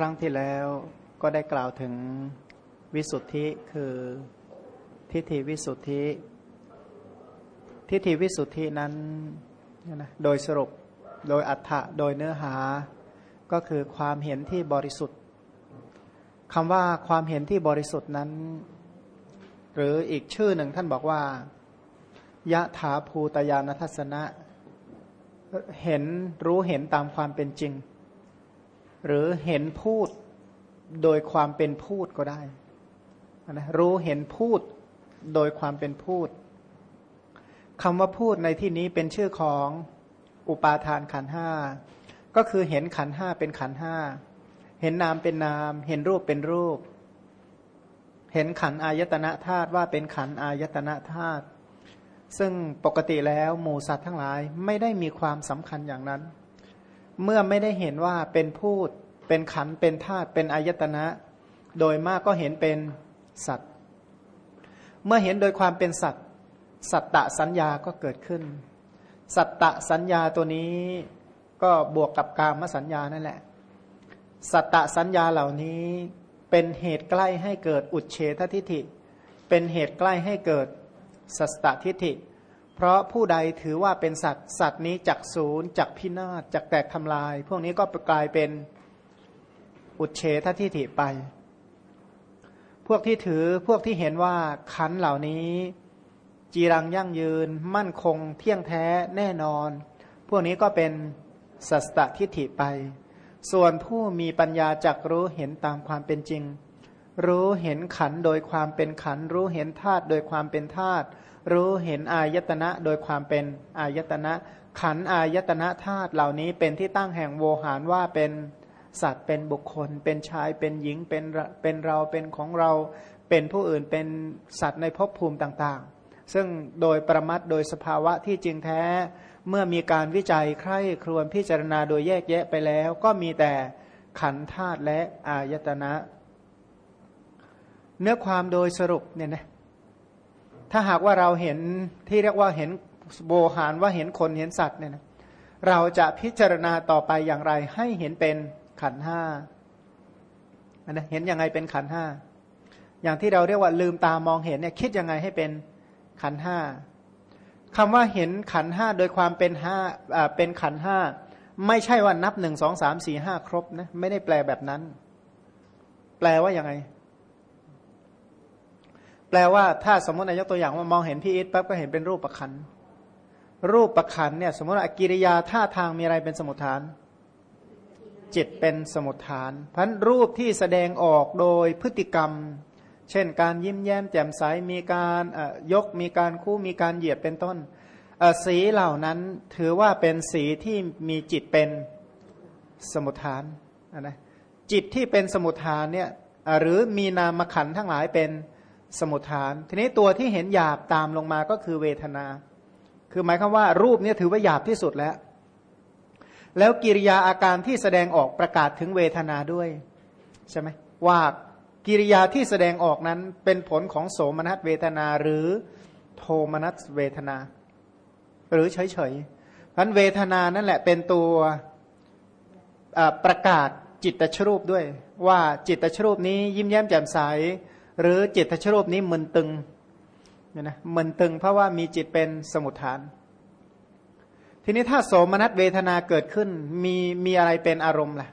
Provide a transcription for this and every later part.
ครั้งที่แล้วก็ได้กล่าวถึงวิสุทธิคือทิฏฐิวิสุทธิ ทิฏฐิวิสุทธินั้นนะโดยสรุปโดยอัฏฐะโดยเนื้อหาก็คือความเห็นที่บริสุทธิ์คำว่าความเห็นที่บริสุทธิ์นั้น หรืออีกชื่อหนึ่งท่านบอกว่ายะถาภูตยานทัศนะ เห็นรู้เห็นตามความเป็นจริง หรือเห็นพูดโดยความเป็นพูดก็ได้นะรู้เห็นพูดโดยความเป็นพูดคำว่าพูดในที่นี้เป็นชื่อของอุปาทานขันห้าก็คือเห็นขันห้าเป็นขันห้าเห็นนามเป็นนาม เห็นรูปเป็นรูป เห็นขันอายตนะธาตุว่าเป็นขันอายตนะธาตุซึ่งปกติแล้วหมูสัตว์ทั้งหลายไม่ได้มีความสำคัญอย่างนั้น เมื่อไม่ได้เห็นว่าเป็นพูด เป็นขันเป็นธาตุเป็นอายตนะ โดยมากก็เห็นเป็นสัตว์ เมื่อเห็นโดยความเป็นสัตว์ สัตตะสัญญาก็เกิดขึ้น สัตตะสัญญาตัวนี้ก็บวกกับกามสัญญานั่นแหละ สัตตะสัญญาเหล่านี้เป็นเหตุใกล้ให้เกิดอุดเฉททิฏฐิ เป็นเหตุใกล้ให้เกิดสัสตทิฏฐิ เพราะผู้ใดถือว่าเป็นสัตว์ สัตว์นี้จักศูนย์จักพินาศจักแตกทำลาย พวกนี้ก็กลายเป็นอุดเฉททิฏฐิไป พวกที่ถือพวกที่เห็นว่าขันเหล่านี้ จีรังยั่งยืน มั่นคง เที่ยงแท้แน่นอน พวกนี้ก็เป็นสัสตทิฏฐิไป ส่วนผู้มีปัญญาจักรู้เห็นตามความเป็นจริง รู้เห็นขันโดยความเป็นขัน รู้เห็นธาตุโดยความเป็นธาตุ รู้เห็นอายตนะโดยความเป็นอายตนะ ขันอายตนะธาตุเหล่านี้เป็นที่ตั้งแห่งโวหารว่าเป็นสัตว์เป็นบุคคล เป็นชายเป็นหญิงเป็นเป็นเราเป็นของเราเป็นผู้อื่นเป็นสัตว์ในภพภูมิต่างๆ ซึ่งโดยประมัดโดยสภาวะที่จริงแท้ เมื่อมีการวิจัยใคร่ครวญพิจารณาโดยแยกแยะไปแล้ว ก็มีแต่ขันธาตุและอายตนะ เนื้อความโดยสรุปเนี่ยนะ ถ้าหากว่าเราเห็นที่เรียกว่าเห็นโบหารว่าเห็นคนเห็นสัตว์เนี่ยนะเราจะพิจารณาต่อไปอย่างไร ให้เห็นเป็นขันห้านะเห็นยังไงเป็นขันห้าอย่างที่เราเรียกว่าลืมตามองเห็นเนี่ยคิดยังไงให้เป็นขันห้าคำว่าเห็นขันห้าโดยความเป็นห้าเป็นขันห้าไม่ใช่ว่านับหนึ่งสองสามสี่ห้าครบนะไม่ได้แปลแบบนั้น แปลว่ายังไง แปลว่าถ้าสมมตินายกตัวอย่างว่ามองเห็นพี่อิทปั๊บก็เห็นเป็นรูปประคันรูปประคันเนี่ยสมมติว่ากิริยาท่าทางมีอะไรเป็นสมุทฐาน จิตเป็นสมุทฐานพันรูปที่แสดงออกโดยพฤติกรรม เช่น การยิ้มแย้มแจ่มใสมีการยกมีการคู่มีการเหยียดเป็นต้นสีเหล่านั้นถือว่าเป็นสีที่มีจิตเป็นสมุทฐานนะจิตที่เป็นสมุทฐานเนี่ยหรือมีนามขันทั้งหลายเป็น สมุทฐาน ทีนี้ตัวที่เห็นหยาบตามลงมาก็คือเวทนา คือหมายความว่ารูปนี้ถือว่าหยาบที่สุดแล้ว แล้วกิริยาอาการที่แสดงออกประกาศถึงเวทนาด้วยใช่ไหมว่ากิริยาที่แสดงออกนั้นเป็นผลของโสมนัสเวทนาหรือโทมนัสเวทนา หรือเฉยๆพันเวทนานั่นแหละเป็นตัวประกาศจิตตชรูปด้วย ว่าจิตตชรูปนี้ยิ้มแย้มแจ่มใส หรือจิตตชรูปนี้มึนตึงเนี่ยนะมึนตึงเพราะว่ามีจิตเป็นสมุทฐาน ทีนี้ถ้าโสมนัสเวทนาเกิดขึ้น มีมีอะไรเป็นอารมณ์ล่ะ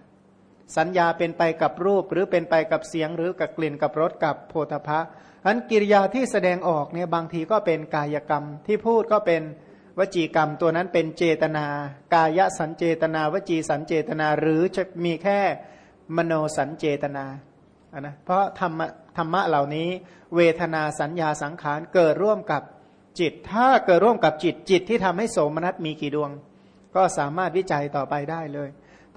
สัญญาเป็นไปกับรูปหรือเป็นไปกับเสียงหรือกับกลิ่นกับรสกับโพธพะอันกิริยาที่แสดงออกเนี่ยบางทีก็เป็นกายกรรม ที่พูดก็เป็นวจีกรรมตัวนั้นเป็นเจตนา กายสันเจตนา วจีสันเจตนา หรือจะมีแค่มโนสันเจตนา นะเพราะธรรมะธรรมะเหล่านี้ เวทนาสัญญาสังขารเกิดร่วมกับจิต ถ้าเกิดร่วมกับจิตจิตที่ทำให้โสมนัสมีกี่ดวง ก็สามารถวิจัยต่อไปได้เลย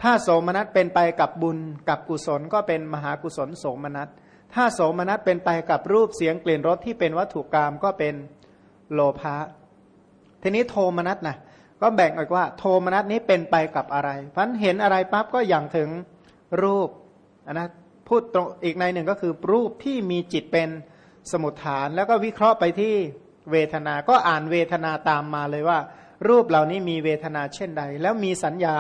ถ้าโสมนัสเป็นไปกับบุญกับกุศลก็เป็นมหากุศลโสมนัสถ้าโสมนัสเป็นไปกับรูปเสียงกลิ่นรสที่เป็นวัตถุกรรมก็เป็นโลภะทีนี้โทมนัสนะก็แบ่งออกว่า โทมนัสนี้เป็นไปกับอะไรพันเห็นอะไรปั๊บก็อย่างถึงรูปนะ พูดตรงอีกในหนึ่งก็คือรูปที่มีจิตเป็นสมุทฐาน แล้วก็วิเคราะห์ไปที่เวทนา ก็อ่านเวทนาตามมาเลยว่า รูปเหล่านี้มีเวทนาเช่นใด แล้วมีสัญญา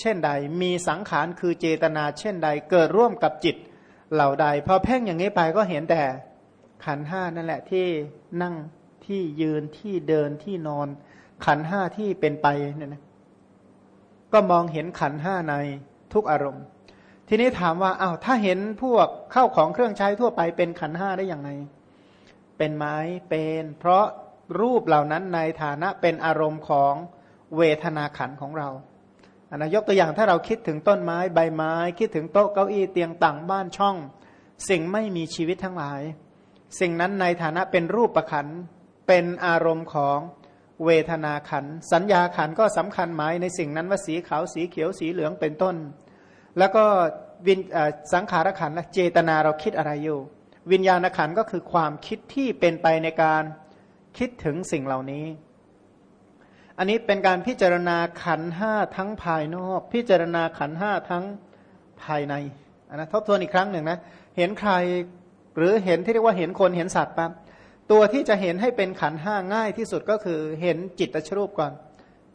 เช่นใด มีสังขารคือเจตนาเช่นใด เกิดร่วมกับจิตเหล่าใดพอเพ่งอย่างนี้ไปก็เห็นแต่ขันห้านั่นแหละที่นั่งที่ยืนที่เดินที่นอน ขันห้าที่เป็นไปเนี่ยนะก็มองเห็นขันห้าในทุกอารมณ์ ทีนี้ถามว่าอา้าวถ้าเห็นพวกเข้าของเครื่องใช้ทั่วไปเป็นขันห้าได้อย่างไร เป็นไม้เป็น เพราะรูปเหล่านั้นในฐานะเป็นอารมณ์ของเวทนาขันของเราอันนะยกตัวอย่างถ้าเราคิดถึงต้นไม้ใบไม้ คิดถึงโต๊ะเก้าอี้เตียงต่างบ้านช่อง สิ่งไม่มีชีวิตทั้งหลาย สิ่งนั้นในฐานะเป็นรูปประขันเป็นอารมณ์ของเวทนาขันสัญญาขันก็สำคัญหมายในสิ่งนั้นว่าสีขาวสีเขียวสีเหลืองเป็นต้น แล้วก็วินสังขารขันและเจตนาเราคิดอะไรอยู่ วิญญาณขันก็คือความคิดที่เป็นไปในการคิดถึงสิ่งเหล่านี้ อันนี้เป็นการพิจารณาขันห้าทั้งภายนอก พิจารณาขันห้าทั้งภายในนนะทบทวนอีกครั้งหนึ่งนะเห็นใครหรือเห็นที่เรียกว่าเห็นคนเห็นสัตว์ปั๊บตัวที่จะเห็นให้เป็นขันห้าง่ายที่สุดก็คือเห็นจิตตชรูปก่อน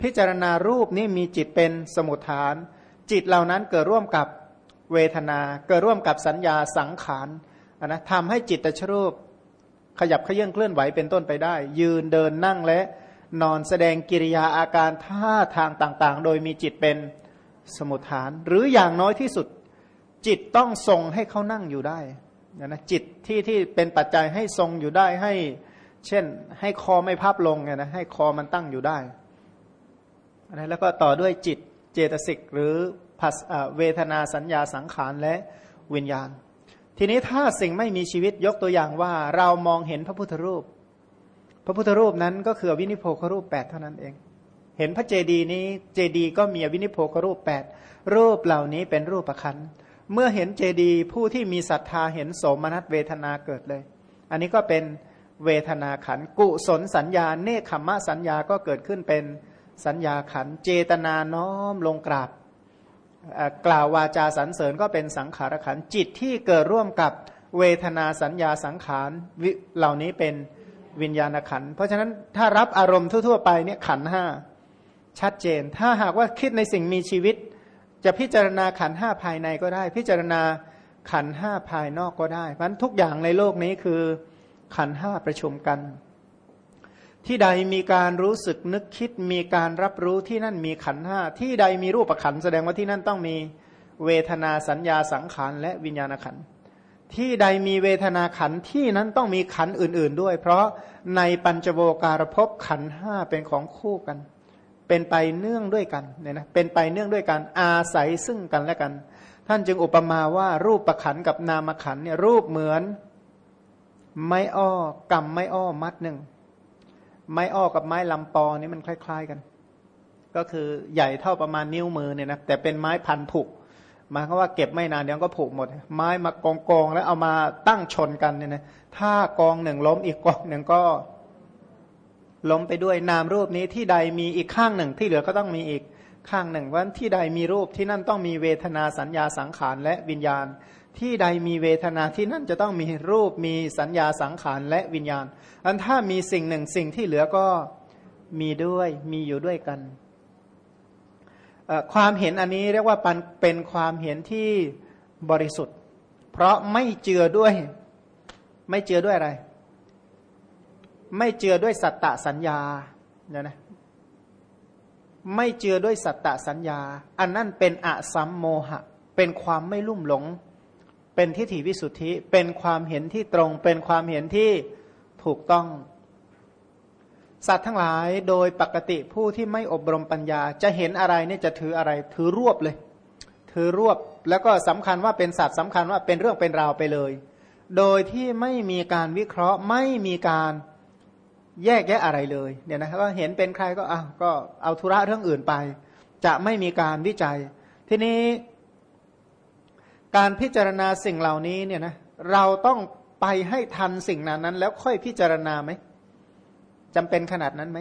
พิจารณารูปนี้มีจิตเป็นสมุทฐาน จิตเหล่านั้นเกิดร่วมกับเวทนา เกิดร่วมกับสัญญาสังขารนะทำให้จิตตชรูป ขยับเขยื่นเคลื่อนไหวเป็นต้นไปได้ ยืนเดินนั่งและนอนแสดงกิริยาอาการท่าทางต่างๆ โดยมีจิตเป็นสมุทฐาน หรืออย่างน้อยที่สุด จิตต้องทรงให้เขานั่งอยู่ได้นะจิตที่ที่เป็นปัจจัยให้ทรงอยู่ได้ให้ เช่น ให้คอไม่พับลงเนี่ยนะให้คอมันตั้งอยู่ได้นะแล้วก็ต่อด้วยจิต เจตสิกหรือเวทนาสัญญาสังขารและวิญญาณ ทีนี้ถ้าสิ่งไม่มีชีวิตยกตัวอย่างว่าเรามองเห็นพระพุทธรูป พระพุทธรูปนั้นก็คือวินิโพครูปแปดเท่านั้นเอง เห็นพระเจดีย์นี้เจดีย์ก็มีวินิโพครูปแปดรูปเหล่านี้เป็นรูปประคันเมื่อเห็นเจดีย์ผู้ที่มีศรัทธาเห็นโสมนัสเวทนาเกิดเลย อันนี้ก็เป็นเวทนาขันกุศลสัญญา เนคขมะสัญญาก็เกิดขึ้นเป็น สัญญาขันเจตนาน้อมลงกราบกล่าววาจาสรรเสริญก็เป็นสังขารขันจิตที่เกิดร่วมกับเวทนาสัญญาสังขารเหล่านี้เป็นวิญญาณขันเพราะฉะนั้นถ้ารับอารมณ์ทั่วๆไปเนี่ยขันห้าชัดเจน ถ้าหากว่าคิดในสิ่งมีชีวิต จะพิจารณาขันห้าภายในก็ได้ พิจารณาขันห้าภายนอกก็ได้เพราะทุกอย่างในโลกนี้คือขันห้าประชุมกัน ที่ใดมีการรู้สึกนึกคิดมีการรับรู้ที่นั่นมีขันห้าที่ใดมีรูปขันแสดงว่าที่นั่นต้องมีเวทนาสัญญาสังขารและวิญญาณขันที่ใดมีเวทนาขันที่นั้นต้องมีขันอื่น ๆด้วย เพราะในปัญจโวการภพขันห้าเป็นของคู่กัน เป็นไปเนื่องด้วยกันเนี่ยนะเป็นไปเนื่องด้วยกันอาศัยซึ่งกันและกัน ท่านจึงอุปมาว่ารูปประขันกับนามขันเนี่ยรูปเหมือน ไม้อ้อกำไม้อ้อมัดหนึ่ง ไม้อ้อกับไม้ลำปอนี่มันคล้าย ๆกัน ก็คือใหญ่เท่าประมาณนิ้วมือเนี่ยนะแต่เป็นไม้พันผุหมายความว่าเก็บไม่นานเดี๋ยวก็ผุหมด ไม้มากองกองแล้วเอามาตั้งชนกันเนี่ยนะถ้ากองหนึ่งล้มอีกกองหนึ่งก็ ล้มไปด้วยนามรูปนี้ที่ใดมีอีกข้างหนึ่งที่เหลือก็ต้องมีอีกข้างหนึ่งว่าที่ใดมีรูปที่นั่นต้องมีเวทนาสัญญาสังขารและวิญญาณ ที่ใดมีเวทนาที่นั่นจะต้องมีรูปมีสัญญาสังขารและวิญญาณ อันถ้ามีสิ่งหนึ่งสิ่งที่เหลือก็มีด้วยมีอยู่ด้วยกัน ความเห็นอันนี้เรียกว่าเป็นความเห็นที่บริสุทธิ์ เพราะไม่เจือด้วย ไม่เจือด้วยอะไร ไม่เจือด้วยสัตตสัญญาเนี่ยนะไม่เจือด้วยสัตตสัญญา อันนั่นเป็นอสัมโมหะ เป็นความไม่ลุ่มหลง เป็นทิฏฐิวิสุทธิ เป็นความเห็นที่ตรง เป็นความเห็นที่ถูกต้อง สัตว์ทั้งหลายโดยปกติผู้ที่ไม่อบรมปัญญา จะเห็นอะไรเนี่ยจะถืออะไร ถือรวบเลย ถือรวบแล้วก็สำคัญว่าเป็นสัตว์สำคัญว่าเป็นเรื่องเป็นราวไปเลย โดยที่ไม่มีการวิเคราะห์ไม่มีการแยกแยะอะไรเลยเนี่ยนะก็เห็นเป็นใครก็อ้าวก็เอาธุระเรื่องอื่นไป จะไม่มีการวิจัย ทีนี้ การพิจารณาสิ่งเหล่านี้เนี่ยนะเราต้องไปให้ทันสิ่งนั้นนั้น แล้วค่อยพิจารณาไหมจำเป็นขนาดนั้นไหม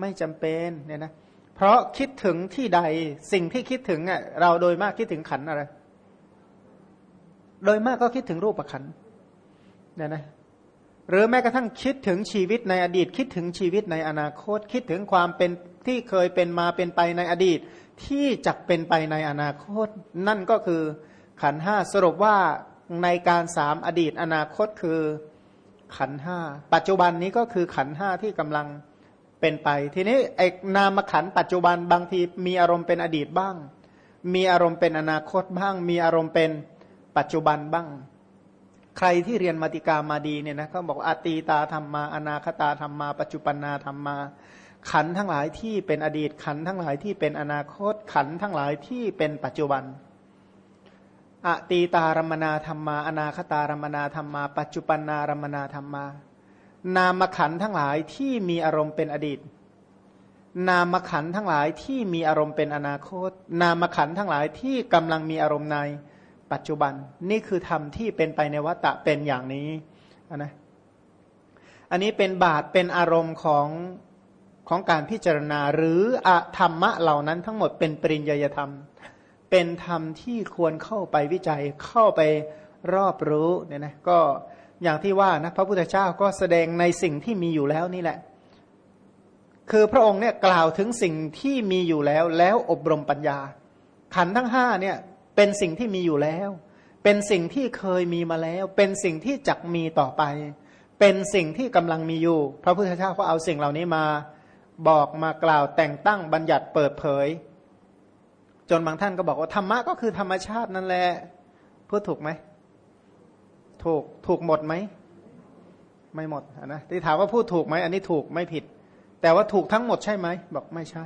ไม่จำเป็นเนี่ยนะเพราะคิดถึงที่ใดสิ่งที่คิดถึงอะเราโดยมากคิดถึงขันอะไร โดยมากก็คิดถึงรูปขันเนี่ยนะหรือแม้กระทั่งคิดถึงชีวิตในอดีต คิดถึงชีวิตในอนาคต คิดถึงความเป็นที่เคยเป็นมาเป็นไปในอดีต ที่จะเป็นไปในอนาคต นั่นก็คือขันห้าสรุปว่าในการสามอดีตอนาคตคือขันห้าปัจจุบันนี้ก็คือขันห้าที่กำลังเป็นไป ทีนี้ไอ้นามขันปัจจุบันบางทีมีอารมณ์เป็นอดีตบ้าง มีอารมณ์เป็นอนาคตบ้าง มีอารมณ์เป็นปัจจุบันบ้าง ใครที่เรียนมาติกามาดีเนี่ยนะเขาบอกอาตีตาธรรมมา อนาคตาธรรมมา ปัจจุบันนาธรรมมา ขันทั้งหลายที่เป็นอดีตขันทั้งหลายที่เป็นอนาคตขันทั้งหลายที่เป็นปัจจุบันอตีตารมนาธรรมา อนาคตารมนาธรรมา ปัจจุบันนารมนาธรรมา นามขันทั้งหลายที่มีอารมณ์เป็นอดีต นามขันทั้งหลายที่มีอารมณ์เป็นอนาคต นามขันทั้งหลายที่กำลังมีอารมณ์ในปัจจุบัน นี่คือธรรมที่เป็นไปในวัตะเป็นอย่างนี้นะอันนี้เป็นบาทเป็นอารมณ์ของ ของการพิจารณาหรืออธรรมะเหล่านั้นทั้งหมดเป็นปริญญาธรรม เป็นธรรมที่ควรเข้าไปวิจัยเข้าไปรอบรู้เนี่ยนะก็อย่างที่ว่านะพระพุทธเจ้าก็แสดงในสิ่งที่มีอยู่แล้วนี่แหละ คือพระองค์เนี่ยกล่าวถึงสิ่งที่มีอยู่แล้วแล้วอบรมปัญญา ขันทั้งห้าเนี่ยเป็นสิ่งที่มีอยู่แล้ว เป็นสิ่งที่เคยมีมาแล้ว เป็นสิ่งที่จักมีต่อไป เป็นสิ่งที่กำลังมีอยู่ พระพุทธเจ้าก็เอาสิ่งเหล่านี้มา บอกมากล่าวแต่งตั้งบัญญัติเปิดเผย จนบางท่านก็บอกว่าธรรมะก็คือธรรมชาตินั่นแหละพูดถูกไหมถูกถูกหมดไหมไม่หมดนะที่ถามว่าพูดถูกไหมอันนี้ถูกไม่ผิด แต่ว่าถูกทั้งหมดใช่ไหมบอกไม่ใช่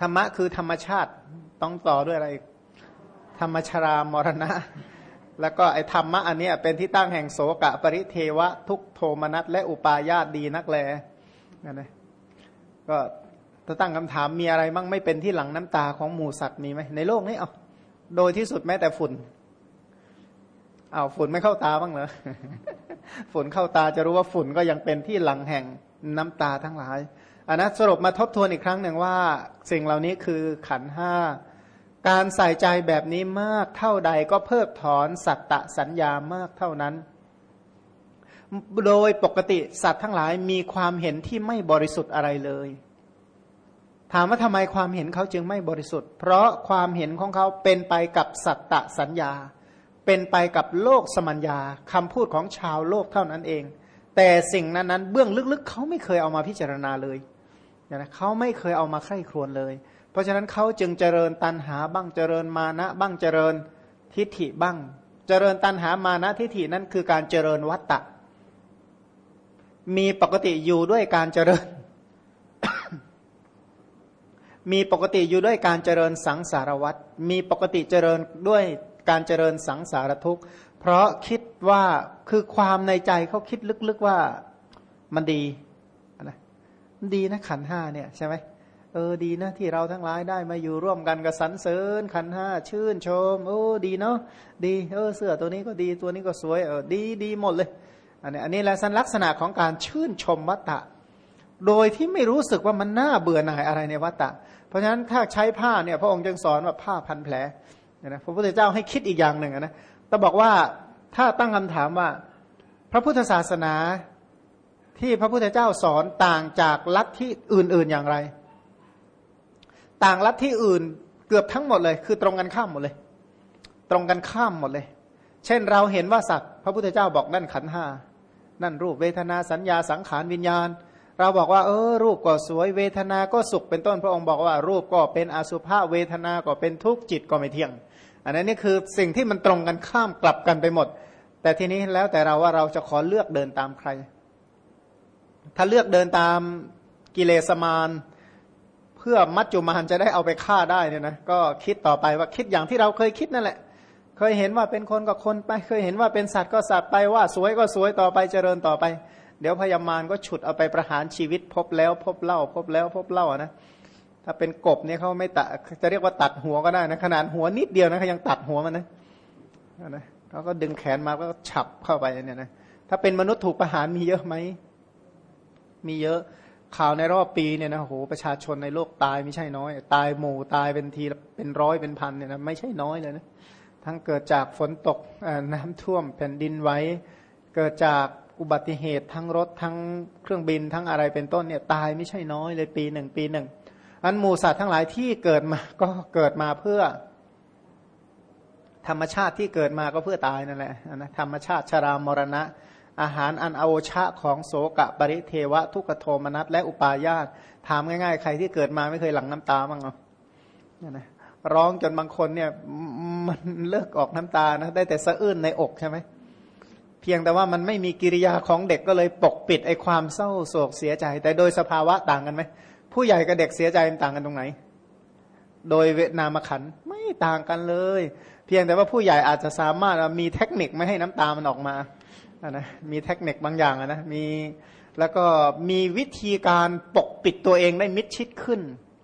ธรรมะคือธรรมชาติต้องต่อด้วยอะไร ธรรมชรามรณะ แล้วก็ไอ้ธรรมะอันนี้เป็นที่ตั้งแห่งโสกะปริเทวะ ทุกโทมนัสและอุปาญาตดีนักแล นั่นนะก็ถ้าตั้งคำถามมีอะไรมั่งไม่เป็นที่หลังน้ำตาของหมูสัตว์มีไหมในโลกนี้เอาโดยที่สุดแม้แต่ฝุ่นเอาฝุ่นไม่เข้าตาบ้างเหรอฝุ่นเข้าตาจะรู้ว่าฝุ่นก็ยังเป็นที่หลังแห่งน้ำตาทั้งหลายอันนะสรุปมาทบทวนอีกครั้งหนึ่งว่า สิ่งเหล่านี้คือขันห้าการใส่ใจแบบนี้มากเท่าใดก็เพิกถอนสัตตะสัญญามากเท่านั้น โดยปกติสัตว์ทั้งหลายมีความเห็นที่ไม่บริสุทธิ์อะไรเลย ถามว่าทำไมความเห็นเขาจึงไม่บริสุทธิ์ เพราะความเห็นของเขาเป็นไปกับสัตตสัญญา เป็นไปกับโลกสมัญญาคำพูดของชาวโลกเท่านั้นเอง แต่สิ่งนั้นนั้นเบื้องลึกๆ เขาไม่เคยเอามาพิจารณาเลยนะเขาไม่เคยเอามาใคร่ครวญเลย เพราะฉะนั้นเขาจึงเจริญตันหาบ้างเจริญมานะบ้างเจริญทิฏฐิบ้าง เจริญตันหามานะทิฏฐินั้นคือการเจริญวัตตะ มีปกติอยู่ด้วยการเจริญ มีปกติอยู่ด้วยการเจริญสังสารวัตรมีปกติเจริญด้วยการเจริญสังสารทุกข์ เพราะคิดว่าคือความในใจเขาคิดลึกๆว่ามันดีนะดีนะขันห้าเนี่ยใช่ไหมเออดีนะที่เราทั้งหลายได้มาอยู่ร่วมกันกับสันเสริญขันห้าชื่นชม โอ้ดีเนาะดี เออเสื้อตัวนี้ก็ดีตัวนี้ก็สวยเออดีดีหมดเลย อันนี้อันนี้แหละสัลักษณะของการชื่นชมวัตตะ โดยที่ไม่รู้สึกว่ามันน่าเบื่อหน่ายอะไรในวัตตะ เพราะฉะนั้นถ้าใช้ผ้าเนี่ยพระองค์จึงสอนว่าผ้าพันแผลนะพระพุทธเจ้าให้คิดอีกอย่างหนึ่งนะแต่บอกว่าถ้าตั้งคำถามว่า พระพุทธศาสนาที่พระพุทธเจ้าสอนต่างจากลัทธิอื่น ๆอย่างไร ต่างลัทธิอื่นเกือบทั้งหมดเลย คือตรงกันข้ามหมดเลย ตรงกันข้ามหมดเลย เช่นเราเห็นว่าสัตว์พระพุทธเจ้าบอกนั่นขันห้า นั่นรูปเวทนาสัญญาสังขารวิญญาณ เราบอกว่าเออรูปก็สวยเวทนาก็สุขเป็นต้นพระองค์บอกว่า รูปก็เป็นอสุภะเวทนาก็เป็นทุกข์จิตก็ไม่เที่ยง อันนั้นนี่คือสิ่งที่มันตรงกันข้ามกลับกันไปหมด แต่ทีนี้แล้วแต่เราว่าเราจะขอเลือกเดินตามใคร ถ้าเลือกเดินตามกิเลสมารเพื่อมัจจุมานจะได้เอาไปฆ่าได้เนี่ยนะก็คิดต่อไปว่าคิดอย่างที่เราเคยคิดนั่นแหละ เคยเห็นว่าเป็นคนก็คนไป เคยเห็นว่าเป็นสัตว์ก็สัตว์ไปว่าสวยก็สวยต่อไปเจริญต่อไป เดี๋ยวพยามารก็ฉุดเอาไปประหารชีวิตพบแล้ว พบเล่า พบแล้ว พบเล่านะถ้าเป็นกบเนี่ยเขาไม่ตัดจะเรียกว่าตัดหัวก็ได้นะขนาดหัวนิดเดียวนะเขายังตัดหัวมันนะนะเขาก็ดึงแขนมาก็ฉับเข้าไปเนี่ยนะถ้าเป็นมนุษย์ถูกประหารมีเยอะไหมมีเยอะข่าวในรอบปีเนี่ยนะโหประชาชนในโลกตายไม่ใช่น้อย ตายหมู่ตายเป็นทีเป็นร้อยเป็นพันเนี่ยนะไม่ใช่น้อยเลยนะ ทั้งเกิดจากฝนตกน้ำท่วมแผ่นดินไหวเกิดจากอุบัติเหตุทั้งรถทั้งเครื่องบินทั้งอะไรเป็นต้นเนี่ยตายไม่ใช่น้อยเลยปีหนึ่งปีหนึ่งอันหมูสัตว์ทั้งหลายที่เกิดมาก็เกิดมาเพื่อ ธรรมชาติที่เกิดมาก็เพื่อตายนั่นแหละนะธรรมชาติชรามรณะ อาหารอันอโอชะของโสกะปริเทวะ ทุกขโทมนัสและอุปาญาตถามง่ายๆ ใครที่เกิดมาไม่เคยหลั่งน้ำตาบ้างเหรอนะ ร้องจนบางคนเนี่ยมันเลิกออกน้ำตานะได้แต่สะอื้นในอกใช่ไหมเพียงแต่ว่ามันไม่มีกิริยาของเด็กก็เลยปกปิดไอ้ความเศร้าโศกเสียใจ แต่โดยสภาวะต่างกันไหมผู้ใหญ่กับเด็กเสียใจมันต่างกันตรงไหน โดยเวนามขันไม่ต่างกันเลย เพียงแต่ว่าผู้ใหญ่อาจจะสามารถมีเทคนิคไม่ให้น้ำตามันออกมานะมีเทคนิคบางอย่างนะมีแล้วก็มีวิธีการปกปิดตัวเองได้มิดชิดขึ้น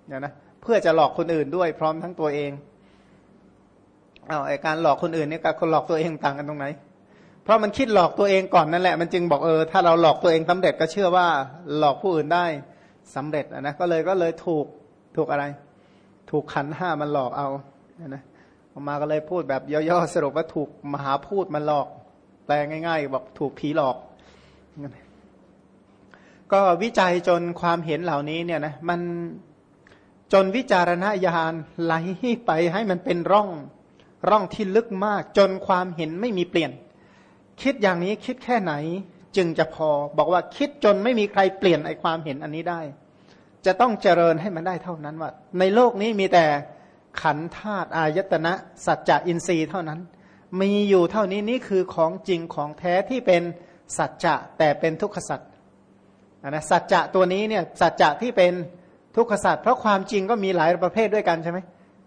เนี่ยนะ เพื่อจะหลอกคนอื่นด้วยพร้อมทั้งตัวเองเอาไอการหลอกคนอื่นเนี่ยกับคนหลอกตัวเองต่างกันตรงไหน เพราะมันคิดหลอกตัวเองก่อนนั่นแหละมันจึงบอกเออถ้าเราหลอกตัวเองสำเร็จก็เชื่อว่าหลอกผู้อื่นได้สำเร็จนะก็เลยก็เลยถูกถูกอะไร ถูกขันห้ามันหลอกเอานะออกมาก็เลยพูดแบบย่อๆสรุปว่าถูกมหาพูดมันหลอก แปลง่ายๆบอกถูกผีหลอก ก็วิจัยจนความเห็นเหล่านี้เนี่ยนะมัน จนวิจารณญาณไหลไปให้มันเป็นร่องร่องที่ลึกมาก จนความเห็นไม่มีเปลี่ยน คิดอย่างนี้คิดแค่ไหน จึงจะพอบอกว่าคิดจนไม่มีใครเปลี่ยนไอความเห็นอันนี้ได้ จะต้องเจริญให้มันได้เท่านั้นว่า ในโลกนี้มีแต่ขันธาตุอายตนะ สัจจะอินทรีย์เท่านั้น มีอยู่เท่านี้นี่คือของจริงของแท้ที่เป็นสัจจะแต่เป็นทุกขสัจนะสัจจะตัวนี้เนี่ยสัจจะที่เป็น ทุกขสัจเพราะความจริงก็มีหลายประเภทด้วยกันใช่ไหม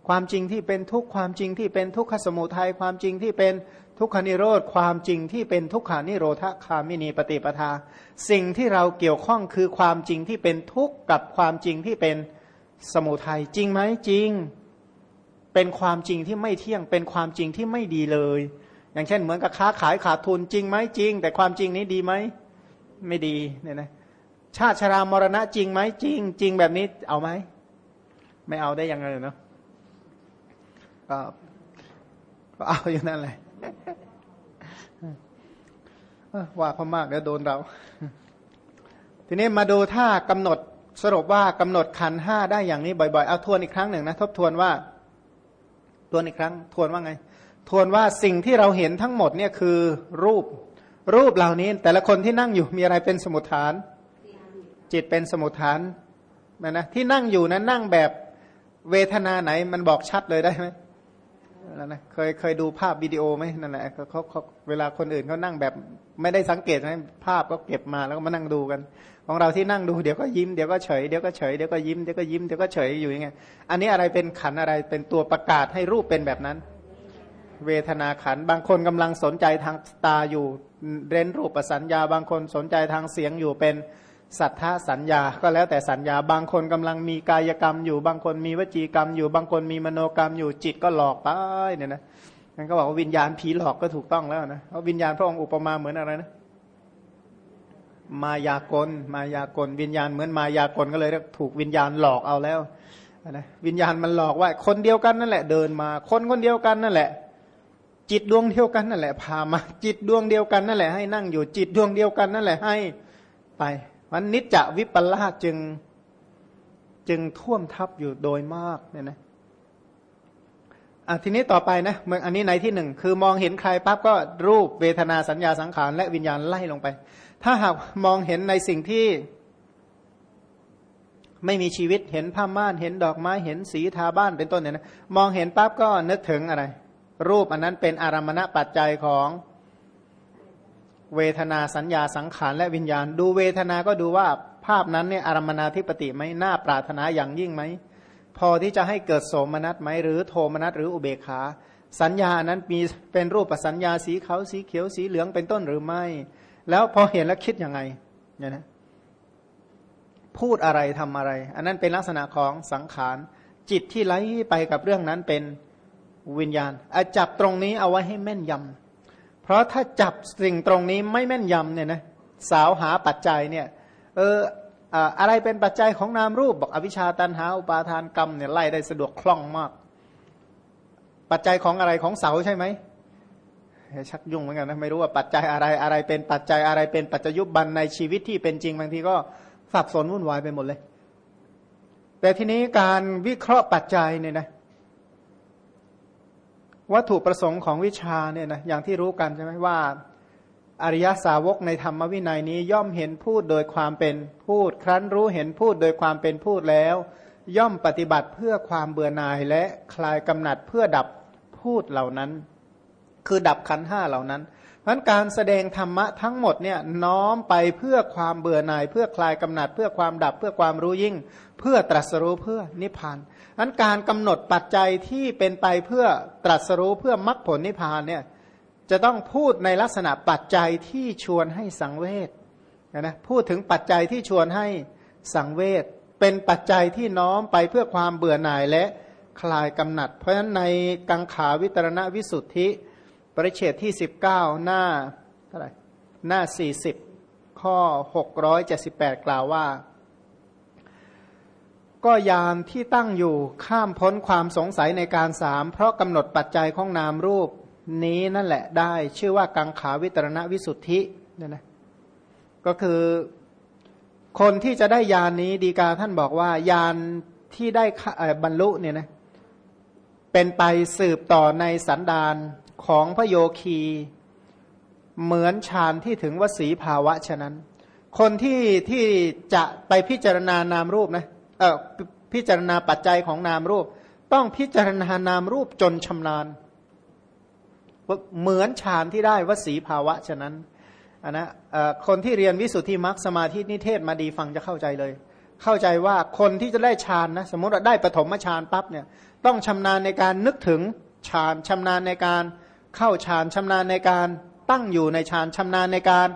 ความจริงที่เป็นทุกความจริงที่เป็นทุกขสมุทัยความจริงที่เป็นทุกขานิโรธความจริงที่เป็นทุกขานิโรธคามินีปฏิปทา สิ่งที่เราเกี่ยวข้องคือความจริงที่เป็นทุกข์กับความจริงที่เป็นสมุทัยจริงไหมจริง เป็นความจริงที่ไม่เที่ยงเป็นความจริงที่ไม่ดีเลย อย่างเช่นเหมือนกับค้าขายขาดทุนจริงไหมจริง แต่ความจริงนี้ดีไหมไม่ดีเนี่ยนะ ชาติชรามรณะจริงไหมจริงจริงแบบนี้เอาไหม ไม่เอาได้ยังไงเนาะก็ก็เอาอยู่นั่นแหละว่าเขามากเดี๋ยวโดนเรา ทีนี้มาดูถ้ากำหนดสรุปว่ากำหนดขันห้าได้อย่างนี้บ่อยๆ เอาทวนอีกครั้งหนึ่งนะทบทวนว่า ทวนอีกครั้ง ทวนว่าไง ทวนว่าสิ่งที่เราเห็นทั้งหมดเนี่ยคือรูป รูปเหล่านี้ แต่ละคนที่นั่งอยู่มีอะไรเป็นสมุทฐาน จิตเป็นสมุทฐานนะนะที่นั่งอยู่นั้นนั่งแบบเวทนาไหนมันบอกชัดเลยได้ไหมนั่นนะเคยเคยดูภาพวิดีโอไหมนั่นแหละเขาเขาเวลาคนอื่นเขานั่งแบบไม่ได้สังเกตนะภาพก็เก็บมาแล้วก็มานั่งดูกัน ของเราที่นั่งดูเดี๋ยวก็ยิ้มเดี๋ยวก็เฉยเดี๋ยวก็เฉยเดี๋ยวก็ยิ้มเดี๋ยวก็ยิ้มเดี๋ยวก็เฉยอยู่อย่างเงี้ยอันนี้อะไรเป็นขันอะไรเป็นตัวประกาศให้รูปเป็นแบบนั้น เวทนาขันบางคนกำลังสนใจทางตาอยู่เร้นรูปสัญญา บางคนสนใจทางเสียงอยู่เป็น สัทธสัญญาก็แล้วแต่สัญญาบางคนกำลังมีกายกรรมอยู่ บางคนมีวจีกรรมอยู่ บางคนมีมโนกรรมอยู่จิตก็หลอกไปเนี่ยนะนั่นก็บอกว่าวิญญาณผีหลอกก็ถูกต้องแล้วนะเพราะวิญญาณพระองค์อุปมาเหมือนอะไรนะ มายากล มายากล วิญญาณเหมือนมายากลก็เลยถูกวิญญาณหลอกเอาแล้วนะวิญญาณมันหลอกว่า คนเดียวกันนั่นแหละเดินมา คนคนเดียวกันนั่นแหละ จิตดวงเดียวกันนั่นแหละพามาจิตดวงเดียวกันนั่นแหละให้นั่งอยู่จิตดวงเดียวกันนั่นแหละให้ไป มันนิจจวิปลาสจึงจึงท่วมทับอยู่โดยมากเนี่ยนะอะทีนี้ต่อไปนะเมื่ออันนี้ในที่หนึ่งคือมองเห็นใครปั๊บก็รูปเวทนาสัญญาสังขารและวิญญาณไล่ลงไป ถ้าหากมองเห็นในสิ่งที่ไม่มีชีวิตเห็นผ้าม่านเห็นดอกไม้เห็นสีทาบ้านเป็นต้นเนี่ยนะมองเห็นปั๊บก็นึกถึงอะไร รูปอันนั้นเป็นอารมณปัจจัยของ เวทนาสัญญาสังขารและวิญญาณ ดูเวทนาก็ดูว่าภาพนั้นเนี่ยอารมนาธิปติไหมน่าปรารถนาอย่างยิ่งไหม พอที่จะให้เกิดโสมนัสไหมหรือโทมนัสหรืออุเบกขา สัญญานั้นมีเป็นรูปสัญญาสีขาวสีเขียวสีเหลืองเป็นต้นหรือไม่ แล้วพอเห็นแล้วคิดยังไงเนี่ยนะพูดอะไรทำอะไร อันนั้นเป็นลักษณะของสังขาร จิตที่ไหลไปกับเรื่องนั้นเป็นวิญญาณอาจับตรงนี้เอาไว้ให้แม่นยำ เพราะถ้าจับสิ่งตรงนี้ไม่แม่นยำเนี่ยนะสาวหาปัจจัยเนี่ยเอออะไรเป็นปัจจัยของนามรูปบอกอวิชชาตันหาอุปาทานกรรมเนี่ยไล่ได้สะดวกคล่องมาก ปัจจัยของอะไรของเสาใช่ไหมชักยุ่งเหมือนกันนะไม่รู้ว่าปัจจัยอะไรอะไรเป็นปัจจัยอะไรเป็นปัจจยุบันในชีวิตที่เป็นจริงบางทีก็สับสนวุ่นวายไปหมดเลย แต่ทีนี้การวิเคราะห์ปัจจัยเนี่ยนะ วัตถุประสงค์ของวิชาเนี่ยนะอย่างที่รู้กันใช่ไหมว่า อริยสาวกในธรรมวินัยนี้ย่อมเห็นพูดโดยความเป็นพูด ครั้นรู้เห็นพูดโดยความเป็นพูดแล้ว ย่อมปฏิบัติเพื่อความเบื่อหน่ายและคลายกำหนัดเพื่อดับพูดเหล่านั้น คือดับขันห้าเหล่านั้นเพราะการแสดงธรรมะทั้งหมดเนี่ยน้อมไปเพื่อความเบื่อหน่าย เพื่อคลายกำหนัด เพื่อความดับเพื่อความรู้ยิ่ง เพื่อตรัสรู้เพื่อนิพพาน นั้นการกำหนดปัจจัยที่เป็นไปเพื่อตรัสรู้เพื่อมรรคผลนิพพานเนี่ยจะต้องพูดในลักษณะปัจจัยที่ชวนให้สังเวชนะพูดถึงปัจจัยที่ชวนให้สังเวชเป็นปัจจัยที่น้อมไปเพื่อความเบื่อหน่ายและคลายกำหนัด เพราะฉะนั้นในกังขาวิตรณวิสุทธิปริเฉดที่สิบเก้าหน้าเท่าไหร่หน้าสี่สิบข้อหกร้อยเจ็ดสิบแปดกล่าวว่า ก็ยามที่ตั้งอยู่ข้ามพ้นความสงสัยในการสาม เพราะกำหนดปัจจัยของนามรูปนี้นั่นแหละได้ชื่อว่ากังขาวิตรณวิสุทธิเนี่ยนะก็คือคนที่จะได้ยานนี้ดีกาท่านบอกว่ายานที่ได้บรรลุเนี่ยนะเป็นไปสืบต่อในสันดานของพระโยคี เหมือนฌานที่ถึงวสีภาวะฉะนั้น คนที่ที่จะไปพิจารณานามรูปนะ เออพิจารณาปัจจัยของนามรูป ต้องพิจารณานามรูปจนชำนาญเหมือนฌานที่ได้วสีภาวะฉะนั้นอันนะคนที่เรียนวิสุทธิมรรคสมาธินิเทศมาดีฟังจะเข้าใจเลย เข้าใจว่าคนที่จะได้ฌานนะสมมติว่าได้ปฐมฌานปั๊บเนี่ยต้องชำนาญในการนึกถึงฌานชำนาญในการเข้าฌานชำนาญในการตั้งอยู่ในฌานชำนาญในการ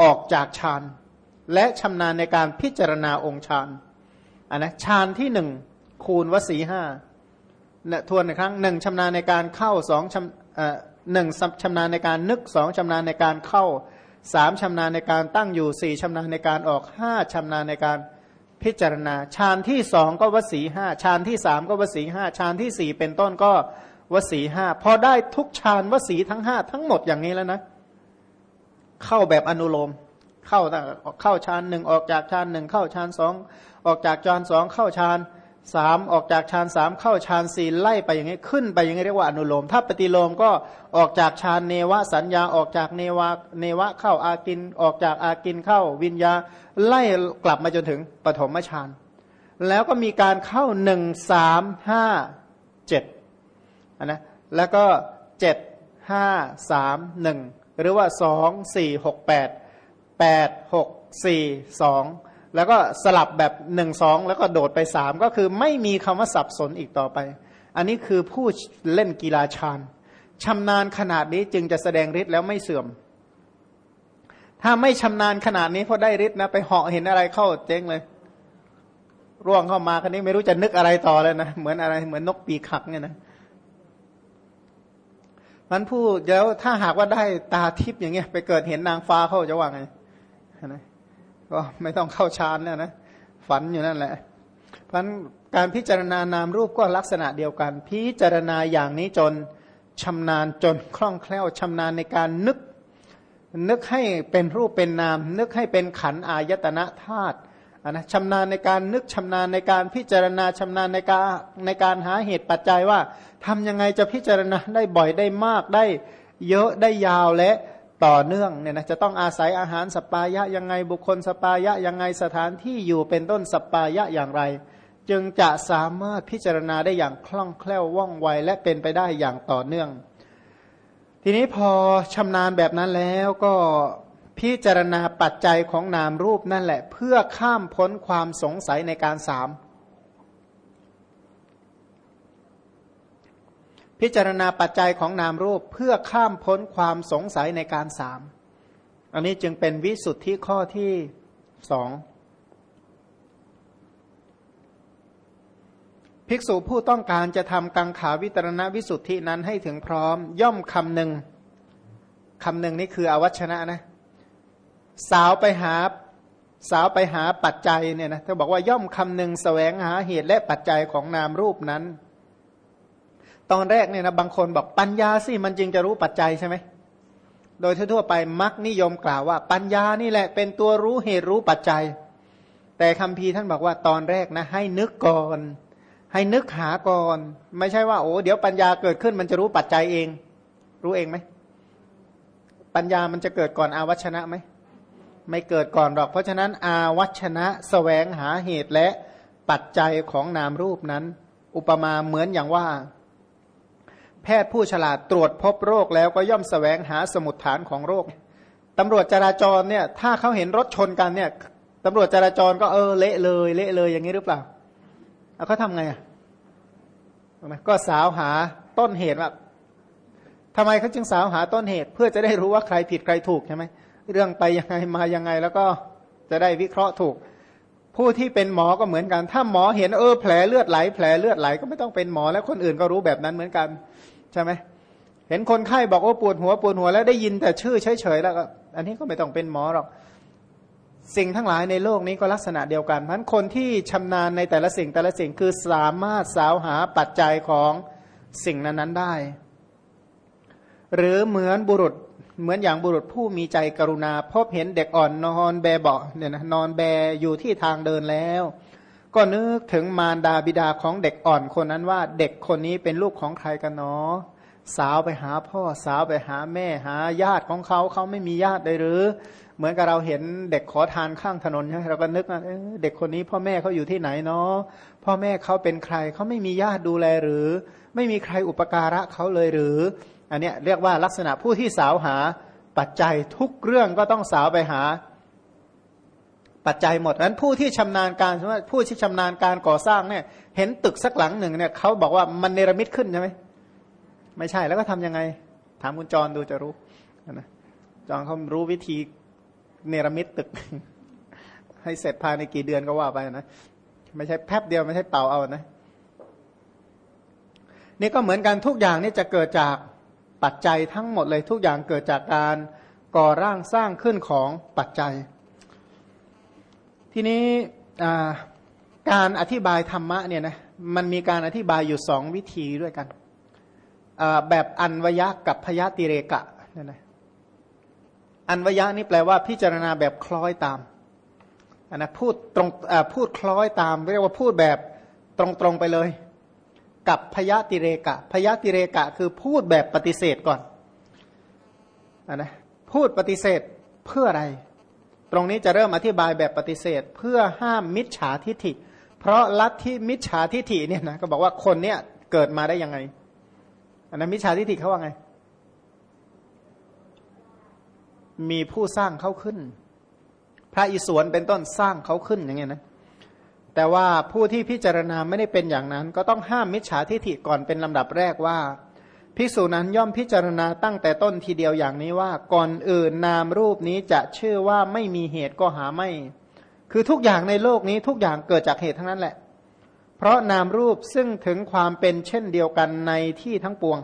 ออกจากฌานและชำนาญในการพิจารณาองค์ฌาน อันนะฌานที่หนึ่งคูณวสีห้าเนี่ยทวนอีกครั้งหนึ่งชำนาญในการเข้าสองชำหนึ่งชำนาญในการนึกสองชำนาญในการเข้าสามชำนาญในการตั้งอยู่สี่ชำนาญในการออกห้าชำนาญในการพิจารณาฌานที่สองก็วสีห้าฌานที่สามก็วสีห้าฌานที่สี่เป็นต้นก็วสีห้าพอได้ทุกฌานวสีทั้งห้าทั้งหมดอย่างนี้แล้วนะ เข้าแบบอนุโลม เข้าเข้าฌานหนึ่งออกจากฌานหนึ่งเข้าฌานสองออกจากฌานสองเข้าฌานสามออกจากฌานสามเข้าฌานสี่ไล่ไปอย่างนี้ขึ้นไปอย่างนี้เรียกว่าอนุโลม ถ้าปฏิโลมก็ออกจากฌานเนวะสัญญาออกจากเนวะเนวะเข้าอากินออกจากอากินเข้าวิญญา ไล่กลับมาจนถึงปฐมฌานแล้วก็มีการเข้าหนึ่งสามห้าเจ็ดนะแล้วก็เจ็ดห้าสามหนึ่งหรือว่าสองสี่หกแปด แปดหกสี่สองแล้วก็สลับแบบหนึ่งสองแล้วก็โดดไปสามก็คือไม่มีคำว่าสับสนอีกต่อไป อันนี้คือผู้เล่นกีฬาชาญชำนาญขนาดนี้จึงจะแสดงฤทธิ์แล้วไม่เสื่อม ถ้าไม่ชำนาญขนาดนี้พอได้ฤทธิ์นะไปเหาะเห็นอะไรเข้าเจ๊งเลย ร่วงเข้ามาคันนี้ไม่รู้จะนึกอะไรต่อเลยนะ เหมือนอะไรเหมือนนกปีขักเนี่ยนะมันพูดแล้วถ้าหากว่าได้ตาทิพย์อย่างเงี้ย ไปเกิดเห็นนางฟ้าเข้าจะว่าไง นะก็ไม่ต้องเข้าฌานแล้วนะฝันอยู่นั่นแหละ เพราะการพิจารณานามรูปก็ลักษณะเดียวกัน พิจารณาอย่างนี้จนชำนาญจนคล่องแคล่วชำนาญในการนึก นึกให้เป็นรูปเป็นนาม นึกให้เป็นขันอายตนะธาตุนะชำนาญในการนึกชำนาญในการพิจารณาชำนาญในการในการหาเหตุปัจจัยว่าทำยังไงจะพิจารณาได้บ่อยได้มากได้เยอะได้ยาวและ ต่อเนื่องเนี่ยนะจะต้องอาศัยอาหารสปายะยังไงบุคคลสปายะยังไงสถานที่อยู่เป็นต้นสปายะอย่างไร จึงจะสามารถพิจารณาได้อย่างคล่องแคล่วว่องไวและเป็นไปได้อย่างต่อเนื่อง ทีนี้พอชำนาญแบบนั้นแล้วก็พิจารณาปัจจัยของนามรูปนั่นแหละ เพื่อข้ามพ้นความสงสัยในการสาม พิจารณาปัจจัยของนามรูปเพื่อข้ามพ้นความสงสัยในการสามอันนี้จึงเป็นวิสุทธิข้อที่สองภิกษุผู้ต้องการจะทำกังขาวิตรณวิสุทธินั้นให้ถึงพร้อม ย่อมคำหนึ่งคำหนึ่งนี่คืออวัชนะนะ สาวไปหาสาวไปหาปัจจัยเนี่ยนะเธอบอกว่าย่อมคำหนึ่งแสวงหาเหตุและปัจจัยของนามรูปนั้น ตอนแรกเนี่ยนะบางคนบอกปัญญาสิมันจึงจะรู้ปัจจัยใช่ไหมโดยทั่วไปมักนิยมกล่าวว่า ปัญญานี่แหละเป็นตัวรู้เหตุรู้ปัจจัย แต่คำพีท่านบอกว่าตอนแรกนะ ให้นึกก่อน ให้นึกหาก่อน ไม่ใช่ว่าโอ้เดี๋ยวปัญญาเกิดขึ้นมันจะรู้ปัจจัยเอง รู้เองไหมปัญญามันจะเกิดก่อนอาวัชนะไหมไม่เกิดก่อนหรอก เพราะฉะนั้นอาวัชนะสแสวงหาเหตุและปัจจัยของนามรูปนั้น อุปมาเหมือนอย่างว่า แพทย์ผู้ฉลาดตรวจพบโรคแล้วก็ย่อมสแสวงหาสมุดฐานของโรคตำรวจจราจรเนี่ยถ้าเขาเห็นรถชนกันเนี่ยตำรวจจราจรก็เออเละเลยเละเลยอย่างนี้หรือเปล่าเอาเขาทำไงอะก็สาวหาต้นเหตุว่าทำไมเขาจึงสาวหาต้นเหตุ เพื่อจะได้รู้ว่าใครผิดใครถูกใช่ไหมเรื่องไปยังไงมายังไงแล้วก็จะได้วิเคราะห์ถูก ผู้ที่เป็นหมอก็เหมือนกัน ถ้าหมอเห็นเออแผลเลือดไหลแผลเลือดไหลก็ไม่ต้องเป็นหมอแล้วคนอื่นก็รู้แบบนั้นเหมือนกัน ใช่ไหมเห็นคนไข้บอกโอ้ปวดหัวปวดหัวแล้วได้ยินแต่ชื่อเฉยๆแล้วก็อันนี้ก็ไม่ต้องเป็นหมอหรอก สิ่งทั้งหลายในโลกนี้ก็ลักษณะเดียวกันเพราะคนที่ชำนาญในแต่ละสิ่งแต่ละสิ่งคือสามารถสาวหาปัจจัยของสิ่งนั้นๆได้ หรือเหมือนบุรุษเหมือนอย่างบุรุษผู้มีใจกรุณา พบเห็นเด็กอ่อนนอนแบเบาเนี่ยนะนอนแบอยู่ที่ทางเดินแล้ว ก็นึกถึงมารดาบิดาของเด็กอ่อนคนนั้นว่า เด็กคนนี้เป็นลูกของใครกันเนาะสาวไปหาพ่อสาวไปหาแม่หาญาติของเขาเขาไม่มีญาติเลยหรือ เหมือนกับเราเห็นเด็กขอทานข้างถนนใช่ไหมเราก็นึกว่าเด็กคนนี้พ่อแม่เขาอยู่ที่ไหนเนาะพ่อแม่เขาเป็นใครเขาไม่มีญาติดูแลหรือ ไม่มีใครอุปการะเขาเลยหรือ อันเนี้ยเรียกว่าลักษณะผู้ที่สาวหาปัจจัยทุกเรื่องก็ต้องสาวไปหา ปัจจัยหมดนั้นผู้ที่ชำนาญการว่าผู้ที่ชำนาญการก่อสร้างเนี่ย เห็นตึกสักหลังหนึ่งเนี่ยเขาบอกว่ามันเนรมิตขึ้นใช่ไหมไม่ใช่แล้วก็ทํำยังไง ถามคุณจรดูจะรู้นะจรเขารู้วิธีเนรมิตตึก ให้เสร็จภายในกี่เดือนก็ว่าไปนะไม่ใช่แป๊บเดียวไม่ใช่เป่าเอานะ นี่ก็เหมือนกันทุกอย่างนี่จะเกิดจากปัจจัยทั้งหมดเลยทุกอย่างเกิดจากการก่อร่างสร้างขึ้นของปัจจัย ทีนี้การอธิบายธรรมะเนี่ยนะมันมีการอธิบายอยู่สองวิธีด้วยกัน แบบอันวยะกับพยาติเรกะเนี่ยนะอันวยะนี่แปลว่าพิจารณาแบบคล้อยตามนนะพูดตรงพูดคล้อยตามเรียกว่าพูดแบบตรงๆไปเลย กับพยาติเรกะพยาติเรกะคือพูดแบบปฏิเสธก่อนอนนะพูดปฏิเสธเพื่ออะไร ตรงนี้จะเริ่มอธิบายแบบปฏิเสธ เพื่อห้ามมิจฉาทิฐิ เพราะลัทธิมิจฉาทิฐิเนี่ยนะก็บอกว่าคนเนี้ยเกิดมาได้ยังไง อันนั้นมิจฉาทิฏฐิเขาว่าไง มีผู้สร้างเขาขึ้น พระอิศวรเป็นต้นสร้างเขาขึ้นอย่างเงี้ยนะแต่ว่าผู้ที่พิจารณาไม่ได้เป็นอย่างนั้น ก็ต้องห้ามมิจฉาทิฏฐิก่อนเป็นลำดับแรกว่า ภิกษุนั้นย่อมพิจารณาตั้งแต่ต้นทีเดียวอย่างนี้ว่า ก่อนอื่นนามรูปนี้จะชื่อว่าไม่มีเหตุก็หาไม่ คือทุกอย่างในโลกนี้ทุกอย่างเกิดจากเหตุทั้งนั้นแหละ เพราะนามรูปซึ่งถึงความเป็นเช่นเดียวกันในที่ทั้งปวง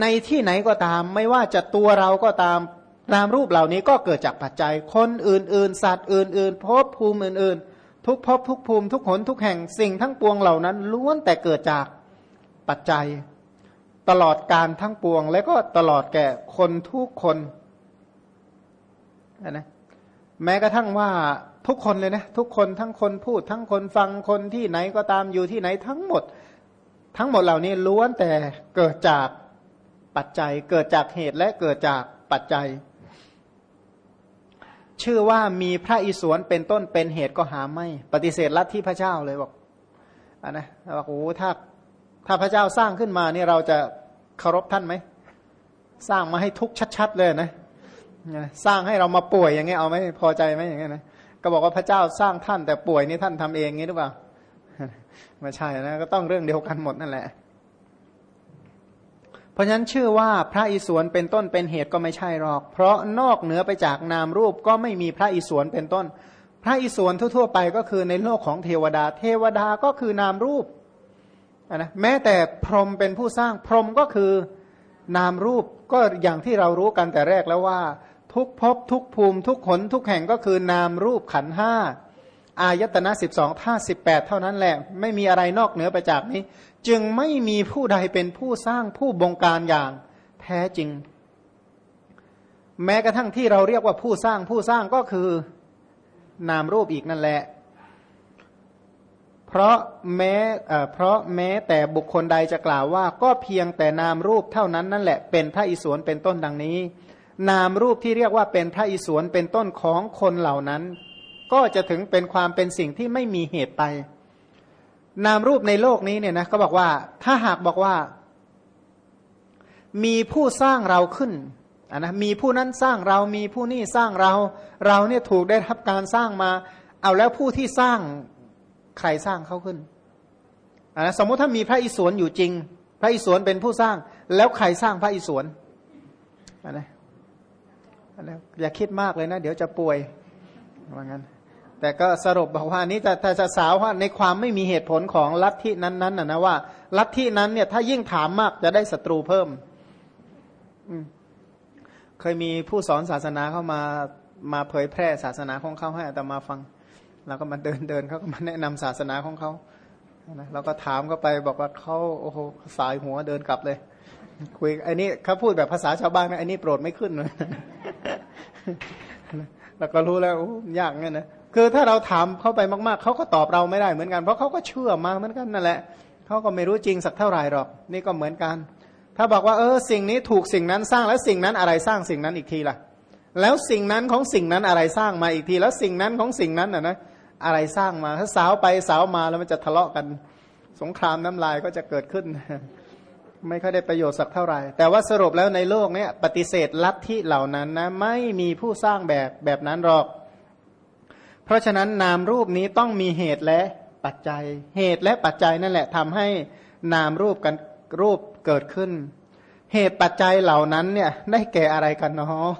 ในที่ไหนก็ตามไม่ว่าจะตัวเราก็ตามนามรูปเหล่านี้ก็เกิดจากปัจจัย คนอื่น ๆ สัตว์อื่น ๆ ภพภูมิอื่น ๆ ทุกภพทุกภูมิทุกหนทุกแห่งสิ่งทั้งปวงเหล่านั้นล้วนแต่เกิดจากปัจจัย ตลอดการทั้งปวง และก็ตลอดแก่คนทุกคนนะแม้กระทั่งว่าทุกคนเลยนะทุกคนทั้งคนพูด ทั้งคนฟังคนที่ไหนก็ตามอยู่ที่ไหนทั้งหมด ทั้งหมดเหล่านี้ล้วนแต่เกิดจากปัจจัย เกิดจากเหตุและเกิดจากปัจจัย ชื่อว่ามีพระอิศวรเป็นต้นเป็นเหตุก็หาไม่ ปฏิเสธลัทธิพระเจ้าเลยบอกอนะบอกโอ้ถ้า ถ้าพระเจ้าสร้างขึ้นมานี่เราจะเคารพท่านไหม สร้างมาให้ทุกชัด ๆ เลยนะสร้างให้เรามาป่วยอย่างเงี้ยเอาไหมพอใจไหมอย่างเงี้ยนะก็บอกว่าพระเจ้าสร้างท่านแต่ป่วยนี่ท่านทำเองงี้หรือเปล่าไม่ใช่นะก็ต้องเรื่องเดียวกันหมดนั่นแหละ เพราะฉะนั้นชื่อว่าพระอิศวรเป็นต้นเป็นเหตุก็ไม่ใช่หรอก เพราะนอกเหนือไปจากนามรูปก็ไม่มีพระอิศวรเป็นต้น พระอิศวรทั่วๆไปก็คือในโลกของเทวดา เทวดาก็คือนามรูป นะแม้แต่พรหมเป็นผู้สร้างพรหมก็คือนามรูปก็อย่างที่เรารู้กันแต่แรกแล้วว่า ทุกภพทุกภูมิทุกขนทุกแห่งก็คือนามรูปขันห้าอายตนะสิบสองท่าสิบแปดเท่านั้นแหละ ไม่มีอะไรนอกเหนือไปจากนี้ จึงไม่มีผู้ใดเป็นผู้สร้างผู้บงการอย่างแท้จริง แม้กระทั่งที่เราเรียกว่าผู้สร้างผู้สร้างก็คือนามรูปอีกนั่นแหละ เพราะแม้เพราะแม้แต่บุคคลใดจะกล่าวว่า ก็เพียงแต่นามรูปเท่านั้นนั่นแหละเป็นพระอิศวรเป็นต้นดังนี้ นามรูปที่เรียกว่าเป็นพระอิศวรเป็นต้นของคนเหล่านั้น ก็จะถึงเป็นความเป็นสิ่งที่ไม่มีเหตุไป นามรูปในโลกนี้เนี่ยนะก็บอกว่าถ้าหากบอกว่า มีผู้สร้างเราขึ้นนนะมีผู้นั้นสร้างเรามีผู้นี้สร้างเรา เราเนี่ยถูกได้รับการสร้างมา เอาแล้วผู้ที่สร้าง ใครสร้างเขาขึ้นนะสมมติถ้ามีพระอิศวรอยู่จริง พระอิศวรเป็นผู้สร้าง แล้วใครสร้างพระอิศวรอันนะนะอย่าคิดมากเลยนะ เดี๋ยวจะป่วยว่างั้น แต่ก็สรุปบอกว่านี้แต่จะสาวว่าในความไม่มีเหตุผลของลัทธินั้นๆนะนะว่า ลัทธินั้นเนี่ยถ้ายิ่งถามมากจะได้ศัตรูเพิ่ม อืมเคยมีผู้สอนศาสนาเข้ามามาเผยแพร่ศาสนาของเขาให้อาตมาฟัง แล้วก็มาเดินเดินเขาก็มาแนะนำศาสนาของเขานะเราก็ถามเขาไปบอกว่าเขาโอ้โหสายหัวเดินกลับเลย คุยไอ้นี่เขาพูดแบบภาษาชาวบ้านนะไอ้นี่โปรดไม่ขึ้นเลยแล้วก็รู้แล้วยากเงี้ยนะคือถ้าเราถามเขาไปมากๆเขาก็ตอบเราไม่ได้เหมือนกัน เพราะเขาก็เชื่อมาเหมือนกันนั่นแหละเขาก็ไม่รู้จริงสักเท่าไหร่หรอกนี่ก็เหมือนกัน ถ้าบอกว่าเออสิ่งนี้ถูกสิ่งนั้นสร้างแล้วสิ่งนั้นอะไรสร้างสิ่งนั้นอีกทีล่ะแล้วสิ่งนั้นของสิ่งนั้นอะไรสร้างมาอีกที แล้วสิ่งนั้นของสิ่งนั้นอะนะ อะไรสร้างมา ถ้าสาวไปสาวมาแล้วมันจะทะเลาะกัน สงครามน้ำลายก็จะเกิดขึ้น ไม่ค่อยได้ประโยชน์สักเท่าไหร่ แต่ว่าสรุปแล้วในโลกนี้ปฏิเสธลัทธิเหล่านั้นนะไม่มีผู้สร้างแบบแบบนั้นหรอก เพราะฉะนั้นนามรูปนี้ต้องมีเหตุและปัจจัย เหตุและปัจจัยนั่นแหละทำให้นามรูปกันรูปเกิดขึ้น เหตุปัจจัยเหล่านั้นเนี่ยได้แก่อะไรกันเนาะ